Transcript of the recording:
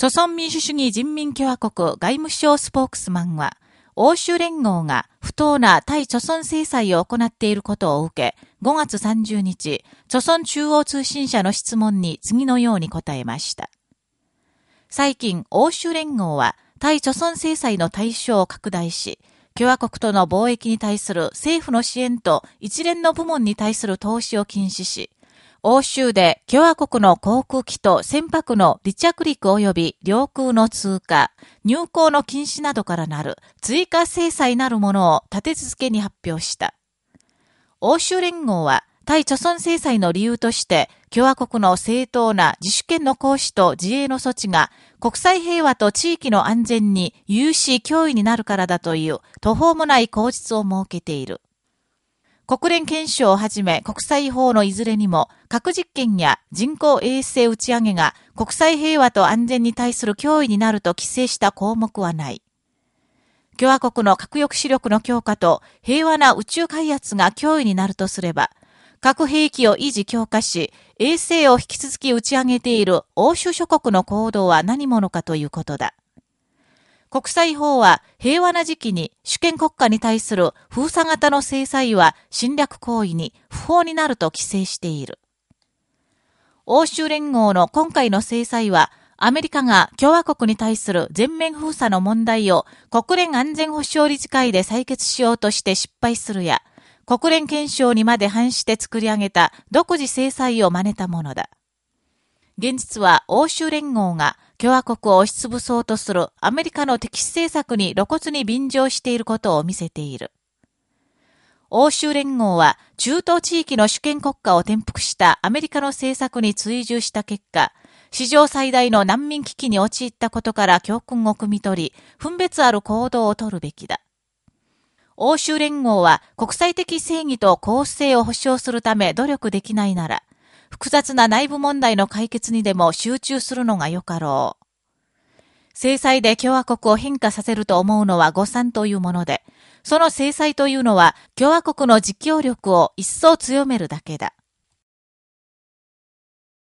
朝鮮民主主義人民共和国外務省スポークスマンは、欧州連合が不当な対朝鮮制裁を行っていることを受け、5月30日、朝鮮中央通信社の質問に次のように答えました。最近、欧州連合は対朝鮮制裁の対象を拡大し、共和国との貿易に対する政府の支援と一連の部門に対する投資を禁止し、欧州で共和国の航空機と船舶の離着陸及び領空の通過、入港の禁止などからなる追加制裁なるものを立て続けに発表した。欧州連合は対貯村制裁の理由として、共和国の正当な自主権の行使と自衛の措置が国際平和と地域の安全に有し脅威になるからだという途方もない口実を設けている。国連憲章をはじめ国際法のいずれにも核実験や人工衛星打ち上げが国際平和と安全に対する脅威になると規制した項目はない。共和国の核抑止力の強化と平和な宇宙開発が脅威になるとすれば、核兵器を維持強化し、衛星を引き続き打ち上げている欧州諸国の行動は何者かということだ。国際法は平和な時期に主権国家に対する封鎖型の制裁は侵略行為に不法になると規制している。欧州連合の今回の制裁はアメリカが共和国に対する全面封鎖の問題を国連安全保障理事会で採決しようとして失敗するや、国連憲章にまで反して作り上げた独自制裁を真似たものだ。現実は欧州連合が共和国を押しつぶそうとするアメリカの敵視政策に露骨に便乗していることを見せている。欧州連合は中東地域の主権国家を転覆したアメリカの政策に追従した結果、史上最大の難民危機に陥ったことから教訓を汲み取り、分別ある行動を取るべきだ。欧州連合は国際的正義と公正を保障するため努力できないなら、複雑な内部問題の解決にでも集中するのがよかろう。制裁で共和国を変化させると思うのは誤算というもので、その制裁というのは共和国の実況力を一層強めるだけだ。